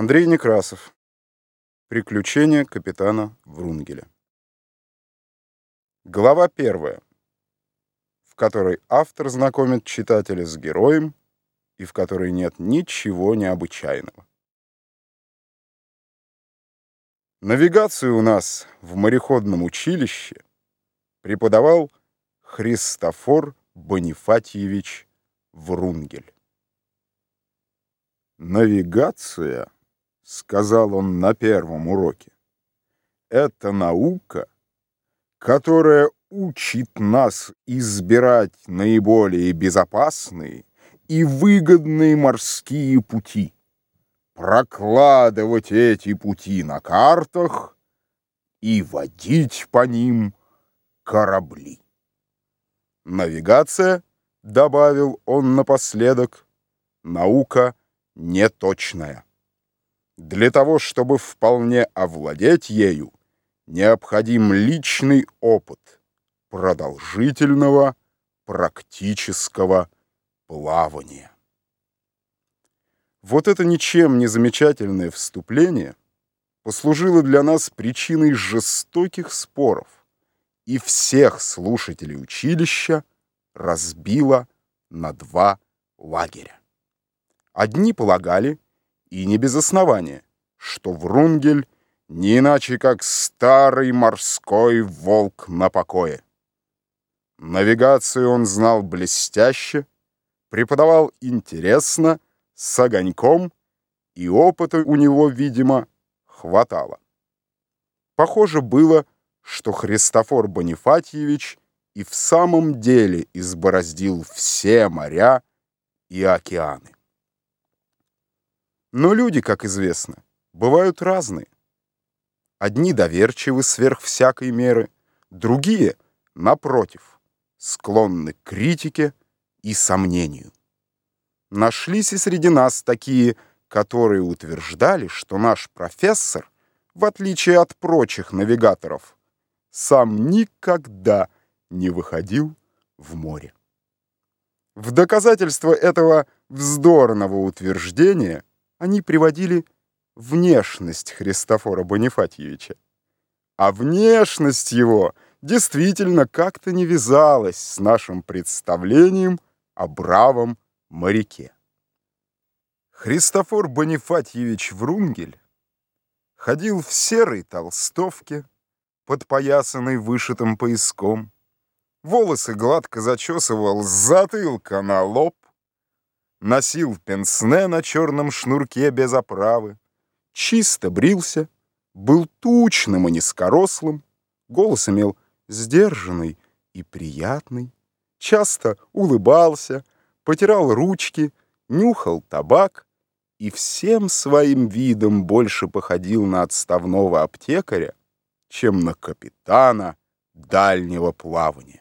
Андрей Некрасов. Приключения капитана Врунгеля. Глава первая, в которой автор знакомит читателя с героем и в которой нет ничего необычайного. Навигацию у нас в мореходном училище преподавал Христофор Бонифатьевич Врунгель. Навигация — сказал он на первом уроке, это наука, которая учит нас избирать наиболее безопасные и выгодные морские пути, прокладывать эти пути на картах и водить по ним корабли. Навигация, добавил он напоследок, наука неточная. Для того, чтобы вполне овладеть ею, необходим личный опыт продолжительного практического плавания. Вот это ничем не замечательное вступление послужило для нас причиной жестоких споров и всех слушателей училища разбило на два лагеря. Одни полагали, и не без основания, что Врунгель не иначе как старый морской волк на покое. Навигацию он знал блестяще, преподавал интересно, с огоньком, и опыта у него, видимо, хватало. Похоже было, что Христофор Бонифатьевич и в самом деле избороздил все моря и океаны. Но люди, как известно, бывают разные. Одни доверчивы сверх всякой меры, другие, напротив, склонны к критике и сомнению. Нашлись и среди нас такие, которые утверждали, что наш профессор, в отличие от прочих навигаторов, сам никогда не выходил в море. В доказательство этого вздорного утверждения они приводили внешность Христофора Бонифатьевича. А внешность его действительно как-то не вязалась с нашим представлением о бравом моряке. Христофор Бонифатьевич Врунгель ходил в серой толстовке, подпоясанной вышитым пояском, волосы гладко зачесывал с затылка на лоб, носил пенсне на черном шнурке без оправы, чисто брился, был тучным и низкорослым, голос имел сдержанный и приятный, часто улыбался, потирал ручки, нюхал табак и всем своим видом больше походил на отставного аптекаря, чем на капитана дальнего плавания.